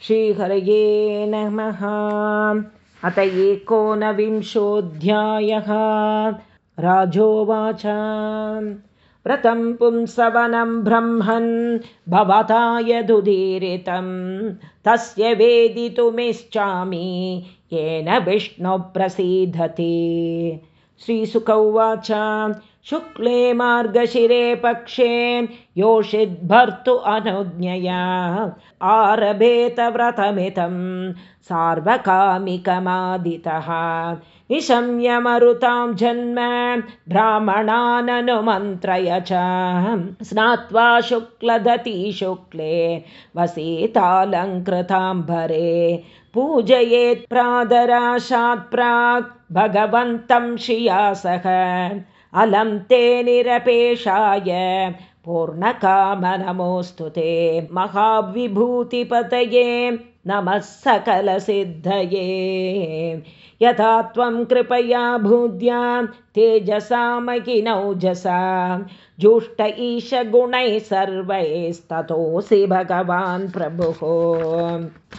श्रीहरये नमः। अत एकोनविंशोऽध्यायः राजोवाच। व्रतं पुंसवनं ब्रह्मन् भवता यदुदीरितं तस्य वेदितुमिच्छामि येन विष्णुप्रसीदति। श्रीसुक उवाच शुक्ले मार्गशिरे पक्षे योषिद्भर्तु अनुज्ञया। आरभेतव्रतमितं सार्वकामिकमादितः। निशम्यमरुतां जन्म ब्राह्मणाननुमन्त्रय च। स्नात्वा शुक्लदती शुक्ले वसीतालङ्कृताम्बरे पूजयेत् प्रादराशात् प्राक् भगवन्तं श्रियासः अलं ते निरपेशाय पूर्णकामनमोऽस्तु ते महाविभूतिपतये नमः सकलसिद्धये यथा त्वं कृपया भूद्या तेजसामकिनौजसा जुष्ट ईशगुणैः सर्वैस्ततोऽसि भगवान् प्रभुः।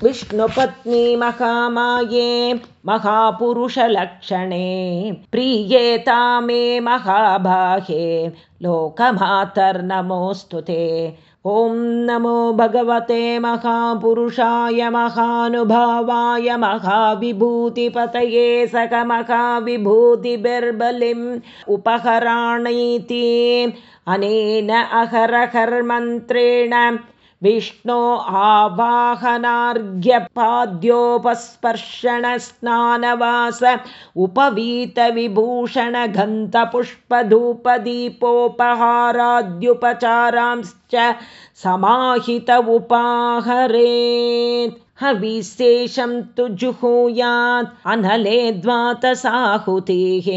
विष्णुपत्नी महामाये महापुरुषलक्षणे। प्रीयेता मे महाबाहे लोकमातर्नमोऽस्तु ते ॐ नमो भगवते महापुरुषाय महानुभावाय महाविभूतिपतये सकमहाविभूतिबिर्बलिम् उपहराणीति। अनेन अहरहर्मन्त्रेण विष्णो आवाहनार्घ्यपाद्योपस्पर्शनस्नानवास उपवीतविभूषणघन्तपुष्पधूपदीपोपहाराद्युपचारांश्च समाहित उपाहरेत् हविशेषं तु जुहूयात् अनले द्वातसाहुतिः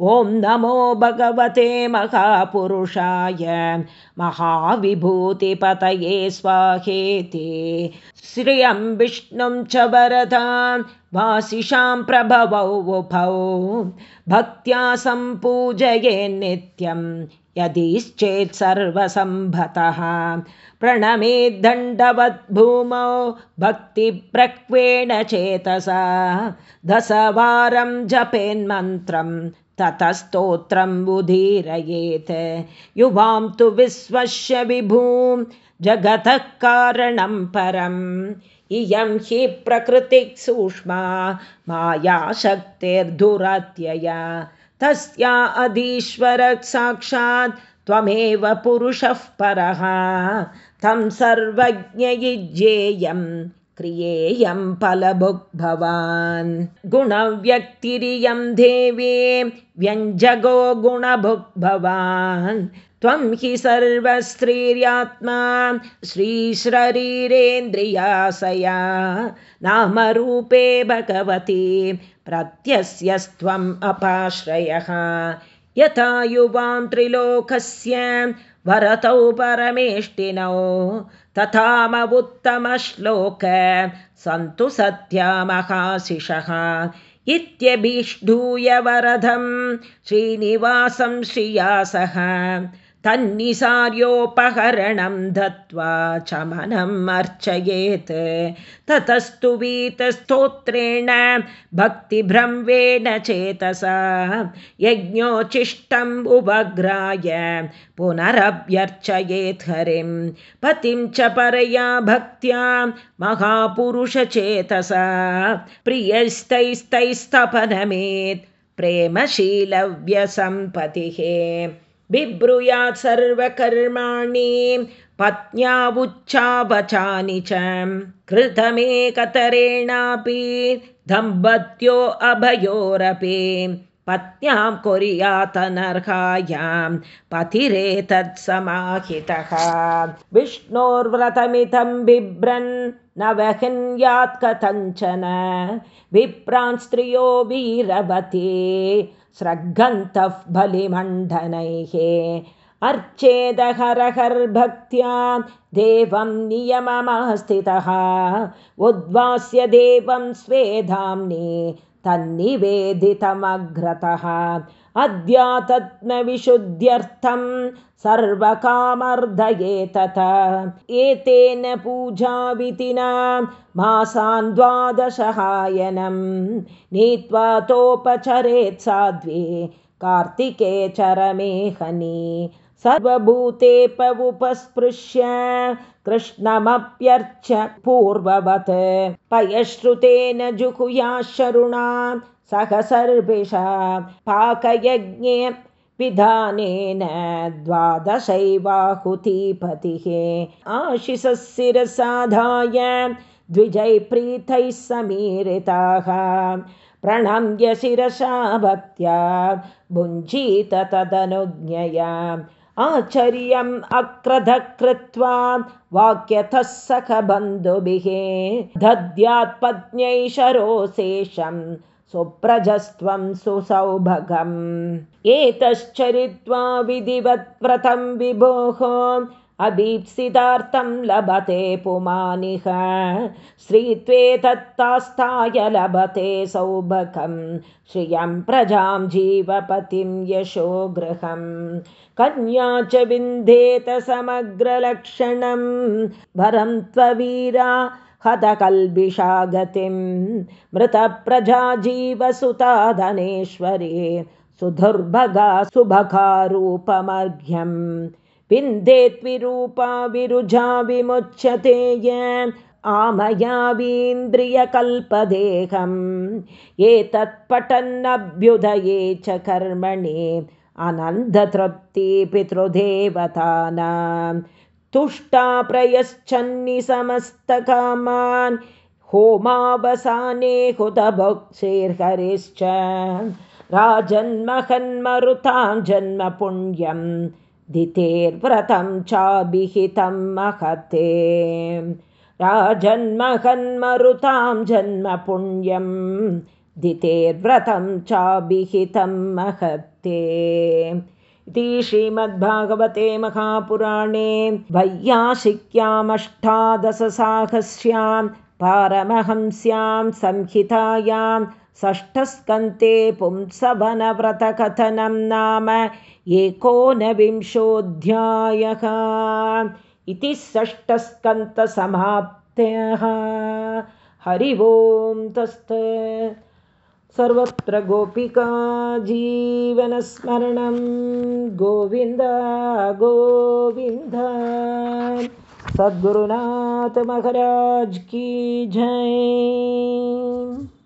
ॐ नमो भगवते महापुरुषाय महाविभूतिपतये स्वाहेति। श्रियं विष्णुं च वरदां वासिषां प्रभवौ उभौ। भक्त्या सम्पूजये नित्यं यदिश्चेत् सर्वसम्भतः। प्रणमे दण्डवद्भूमौ भक्तिप्रक्वेण चेतसा। दशवारं जपेन्मन्त्रं ततस्तोत्रम् उदीरयेत् युवां तु विश्वस्य विभूं जगतः कारणं परम्। इयं हि प्रकृतिः सूक्ष्मा माया शक्तिर्धुरात्यया तस्या अधीश्वर साक्षात् त्वमेव पुरुषः परः। तं सर्वज्ञयुज्येयम् क्रियेयं फलभुग्भवान् गुणव्यक्तिरियं देवे व्यञ्जगो गुणभुग्भवान् त्वं हि सर्वस्त्रीर्यात्मा श्रीशरीरेन्द्रियासया नामरूपे भगवती प्रत्यस्यस्त्वम् अपाश्रयः। यथा युवां त्रिलोकस्य वरतौ परमेष्टिनौ तथामवुत्तमश्लोक। सन्तु सत्यामहाशिषः। इत्यभीष्टूय वरदं श्रीनिवासं श्रियासः तन्निसार्योपहरणं दत्त्वा चमनम् अर्चयेत्। ततस्तु वीतस्तोत्रेण भक्तिभ्रम्वेण चेतसा यज्ञोचिष्टम् उपग्राय पुनरभ्यर्चयेत् हरिं। पतिं च परया भक्त्या महापुरुषचेतसा प्रियस्तैस्तैस्तपनमेत् प्रेमशीलव्यसम्पतिः बिब्रूयात् सर्वकर्माणि पत्न्यावुच्चावचानि च कृतमेकतरेणापि दम्पत्यो अभयोरपि पत्न्यां कुर्यातनर्हायां पतिरेतत्समाहितः विष्णोर्व्रतमितं बिभ्रन् न वह्न्यात् कथञ्चन विप्रान् स्त्रियो वीरवती स्रग्गन्तः बलिमण्डनैः अर्चेदहरहर्भक्त्या देवं नियममास्थितः उद्वास्य देवं स्वेधाम्नि तन्निवेदितमग्रतः। सर्वकामर्दये तथा एतेन पूजाविधिना मासान् द्वादशहायनं नीत्वा तोपचरेत् साध्वे कार्तिके चरमेहनी सर्वभूतेपवुपस्पृश्य कृष्णमप्यर्च्य पूर्ववत्। पयश्रुतेन जुहुया शरुणा सह सर्वेषा पाकयज्ञे विधानेन द्वादशैवाहुतिपतिः। आशिषशिरसाधाय द्विजैप्रीतैः समीरिताः। प्रणम्य शिरसा भक्त्या भुञ्जीत तदनुज्ञया आचर्यम् अक्रधः कृत्वा वाक्यतः सखबन्धुभिः दद्यात्पत्न्यै शरोशेषं सुप्रजस्त्वं सुसौभगम्। एतश्चरित्वा विधिवत्व्रतं विभोः अभीप्सितार्थं लभते पुमानिह। श्रीत्वे तत्तास्थाय लभते सौभगं। श्रियं प्रजां जीवपतिं यशो गृहम् कन्या च विन्देत समग्रलक्षणं। वरं त्ववीरा हतकल्बिषा गतिं मृतप्रजा जीवसुता धनेश्वरे सुधुर्भगा सुभगारूपमर्घ्यम् विन्देत्विरूपा विरुजा विमुच्यते य आमयावीन्द्रियकल्पदेहम्। एतत्पठन्नभ्युदये च कर्मणि अनन्दतृप्ति पितृदेवतानां तुष्टा प्रयश्चन्नि समस्तकामान् होमावसाने हुतभुक्सेर्हरिश्च राजन्महन्मरुतां जन्म पुण्यम् दितेर्व्रतं चाभिहितं महते। राजन्महन्मरुतां जन्म पुण्यं दितेर्व्रतं चाभिहितं महत्ते इति श्रीमद्भागवते महापुराणे वैयासिक्यामष्टादशसाहस्र्यां पारमहंस्यां संहितायां षष्ठस्कन्ते पुंसवनव्रतकथनं नाम एकोनविंशोऽध्यायः। इति षष्ठस्कन्तसमाप्तयः हरि ओं तस्त सर्वत्र गोपिका जीवनस्मरणं। गोविन्द गोविन्द। सद्गुरुनाथ महाराज की जय